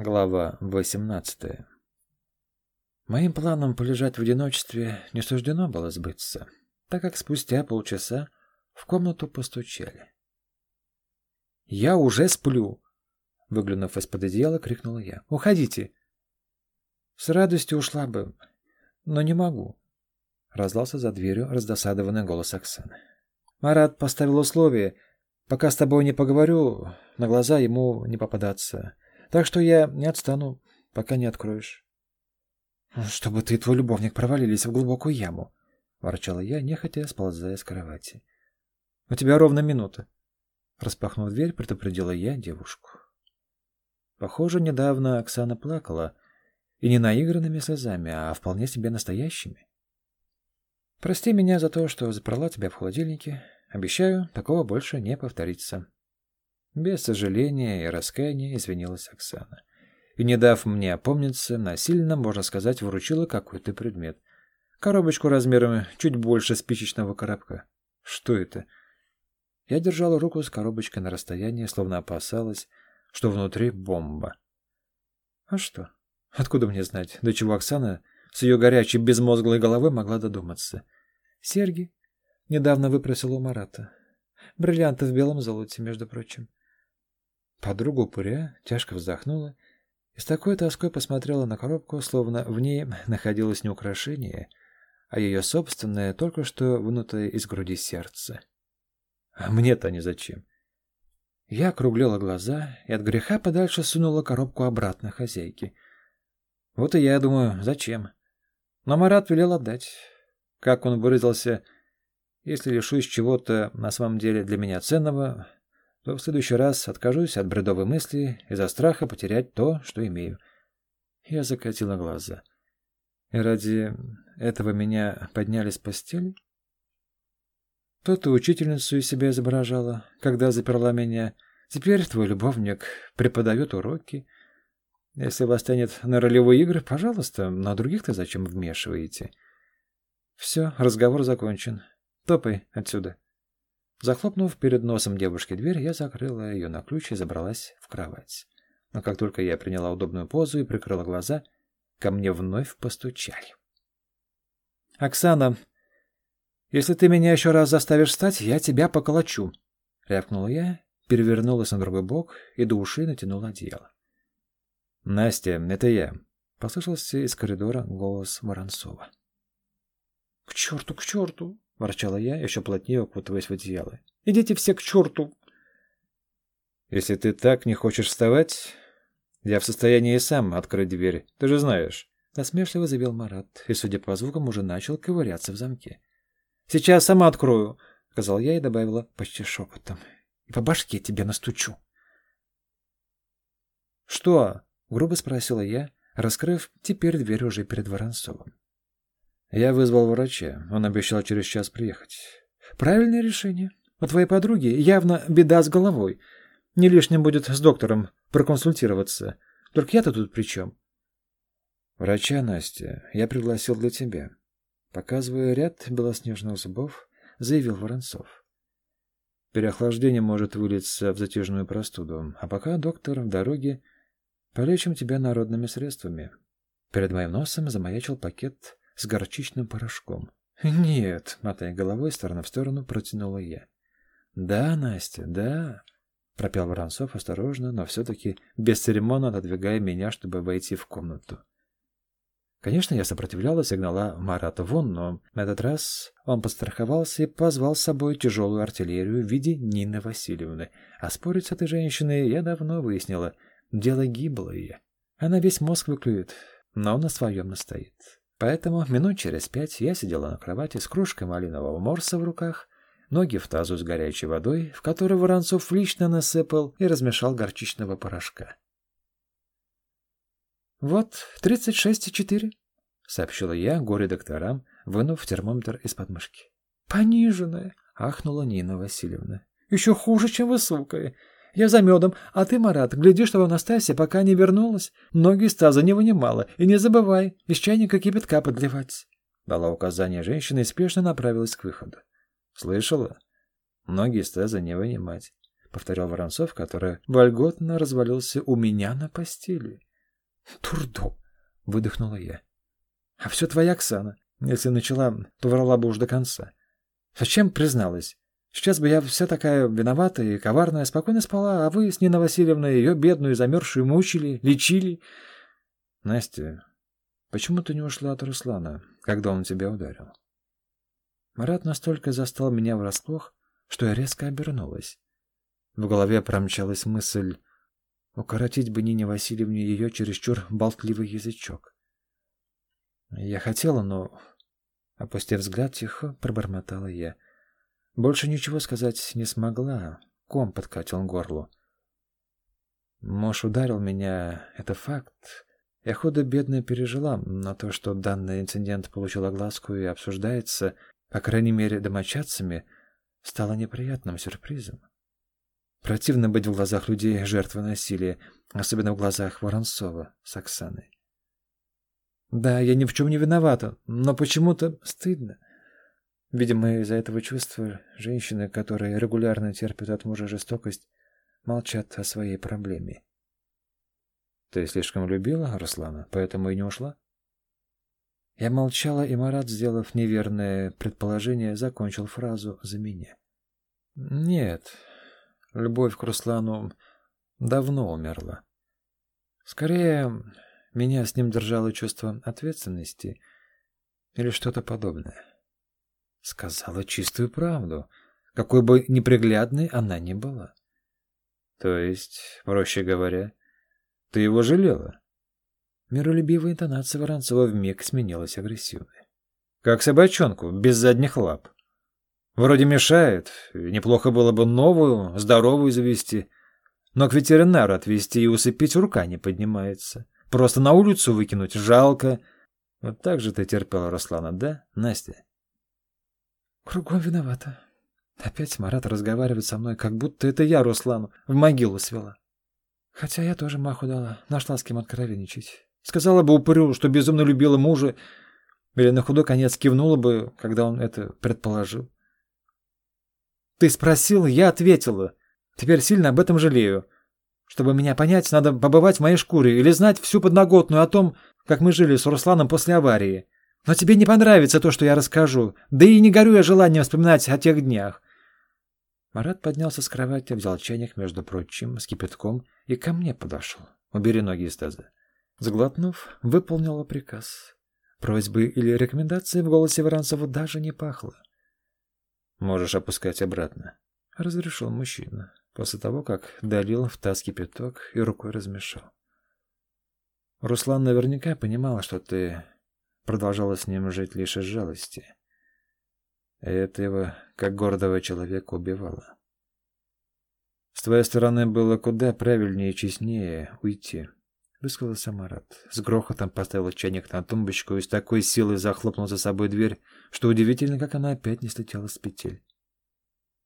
Глава 18 Моим планам полежать в одиночестве не суждено было сбыться, так как спустя полчаса в комнату постучали. «Я уже сплю!» Выглянув из-под одеяла, крикнула я. «Уходите!» «С радостью ушла бы, но не могу», — раздался за дверью раздосадованный голос Оксаны. «Марат поставил условие, пока с тобой не поговорю, на глаза ему не попадаться». Так что я не отстану, пока не откроешь. — Чтобы ты и твой любовник провалились в глубокую яму, — ворчала я, нехотя сползая с кровати. — У тебя ровно минута. Распахнув дверь, предупредила я девушку. Похоже, недавно Оксана плакала, и не наигранными слезами, а вполне себе настоящими. Прости меня за то, что заперла тебя в холодильнике. Обещаю, такого больше не повторится. Без сожаления и раскаяния извинилась Оксана. И, не дав мне опомниться, насильно, можно сказать, вручила какой-то предмет. Коробочку размером чуть больше спичечного коробка. Что это? Я держала руку с коробочкой на расстоянии, словно опасалась, что внутри бомба. А что? Откуда мне знать, до чего Оксана с ее горячей безмозглой головой могла додуматься? Серьги. Недавно выпросила у Марата. Бриллианты в белом золоте, между прочим. Подруга упыря тяжко вздохнула и с такой тоской посмотрела на коробку, словно в ней находилось не украшение, а ее собственное, только что вынутое из груди сердце. А мне-то не зачем. Я округлила глаза и от греха подальше сунула коробку обратно хозяйке. Вот и я думаю, зачем? Но Марат велел отдать. Как он выразился, если лишусь чего-то на самом деле для меня ценного, то в следующий раз откажусь от бредовой мысли из-за страха потерять то, что имею. Я закатила глаза. И ради этого меня подняли с постели? То-то учительницу из себя изображала, когда заперла меня. Теперь твой любовник преподает уроки. Если вас тянет на ролевые игры, пожалуйста, на других-то зачем вмешиваете? Все, разговор закончен. Топай отсюда. Захлопнув перед носом девушки дверь, я закрыла ее на ключ и забралась в кровать. Но как только я приняла удобную позу и прикрыла глаза, ко мне вновь постучали. «Оксана, если ты меня еще раз заставишь встать, я тебя поколочу!» — рявкнула я, перевернулась на другой бок и до ушей натянула одеяло. «Настя, это я!» — послышался из коридора голос Воронцова. «К черту, к черту!» — ворчала я, еще плотнее укутываясь в одеяло. «Идите все к черту!» «Если ты так не хочешь вставать, я в состоянии сам открыть дверь, ты же знаешь». Насмешливо заявил Марат, и, судя по звукам, уже начал ковыряться в замке. «Сейчас сама открою», — сказал я и добавила почти шепотом. «И по башке тебе настучу». «Что?» — грубо спросила я, раскрыв теперь дверь уже перед Воронцовым. Я вызвал врача. Он обещал через час приехать. Правильное решение. У твоей подруги явно беда с головой. Не лишним будет с доктором проконсультироваться. Только я-то тут при чем? Врача, Настя, я пригласил для тебя. Показывая ряд белоснежных зубов, заявил Воронцов. Переохлаждение может вылиться в затяжную простуду, а пока доктор в дороге полечим тебя народными средствами. Перед моим носом замаячил пакет с горчичным порошком. «Нет», — мотая головой, сторону в сторону, протянула я. «Да, Настя, да», — пропел Воронцов осторожно, но все-таки бесцеремонно отодвигая меня, чтобы войти в комнату. Конечно, я сопротивлялась и гнала Марата вон, но на этот раз он подстраховался и позвал с собой тяжелую артиллерию в виде Нины Васильевны. А спорить с этой женщиной я давно выяснила. Дело гиблое. Она весь мозг выклюет, но на своем настоит. Поэтому минут через пять я сидела на кровати с кружкой малинового морса в руках, ноги в тазу с горячей водой, в которой Воронцов лично насыпал и размешал горчичного порошка. «Вот, тридцать шесть и четыре», — сообщила я горе-докторам, вынув термометр из подмышки. «Пониженная», — ахнула Нина Васильевна. «Еще хуже, чем высокая. Я за медом, а ты, Марат, гляди, чтобы Настасья пока не вернулась. Ноги из таза не вынимала. И не забывай, из чайника кипятка подливать. Дала указание женщина и спешно направилась к выходу. Слышала? Ноги из таза не вынимать. Повторял Воронцов, который вольготно развалился у меня на постели. Турдо, выдохнула я. А все твоя Оксана. Если начала, то врала бы уж до конца. Зачем призналась? Сейчас бы я вся такая виноватая и коварная спокойно спала, а вы с Ниной Васильевной ее бедную замерзшую мучили, лечили. Настя, почему ты не ушла от Руслана, когда он тебя ударил? Марат настолько застал меня врасплох, что я резко обернулась. В голове промчалась мысль укоротить бы Нине Васильевне ее чересчур болтливый язычок. Я хотела, но, опустив взгляд, тихо пробормотала я — больше ничего сказать не смогла. Ком подкатил горлу. Муж ударил меня, это факт. Я худо-бедно пережила, но то, что данный инцидент получил огласку и обсуждается, по крайней мере, домочадцами, стало неприятным сюрпризом. Противно быть в глазах людей жертвой насилия, особенно в глазах Воронцова с Оксаной. Да, я ни в чем не виновата, но почему-то стыдно. Видимо, из-за этого чувства женщины, которые регулярно терпят от мужа жестокость, молчат о своей проблеме. Ты слишком любила Руслана, поэтому и не ушла? Я молчала, и Марат, сделав неверное предположение, закончил фразу за меня. Нет, любовь к Руслану давно умерла. Скорее, меня с ним держало чувство ответственности или что-то подобное. Сказала чистую правду, какой бы неприглядной она ни была. То есть, проще говоря, ты его жалела? Миролюбивая интонация Воронцова вмиг сменилась агрессивной. Как собачонку, без задних лап. Вроде мешает, неплохо было бы новую, здоровую завести, но к ветеринару отвезти и усыпить рука не поднимается. Просто на улицу выкинуть жалко. Вот так же ты терпела Руслана, да, Настя? Кругом виновата. Опять Марат разговаривает со мной, как будто это я Руслану в могилу свела. Хотя я тоже маху дала, нашла с кем откровенничать. Сказала бы упырю, что безумно любила мужа, или на худой конец кивнула бы, когда он это предположил. Ты спросил, я ответила. Теперь сильно об этом жалею. Чтобы меня понять, надо побывать в моей шкуре или знать всю подноготную о том, как мы жили с Русланом после аварии. Но тебе не понравится то, что я расскажу. Да и не горю я желанием вспоминать о тех днях. Марат поднялся с кровати, взял чайник, между прочим, с кипятком и ко мне подошел. Убери ноги из таза. Заглотнув, выполнила приказ. Просьбы или рекомендации в голосе Воронцова даже не пахло. «Можешь опускать обратно», — разрешил мужчина, после того, как долил в таз кипяток и рукой размешал. «Руслан наверняка понимал, что ты продолжала с ним жить лишь из жалости. Это его, как гордого человека, убивало. С твоей стороны было куда правильнее и честнее уйти, высказался Марат. С грохотом поставил чайник на тумбочку и с такой силой захлопнул за собой дверь, что удивительно, как она опять не слетела с петель.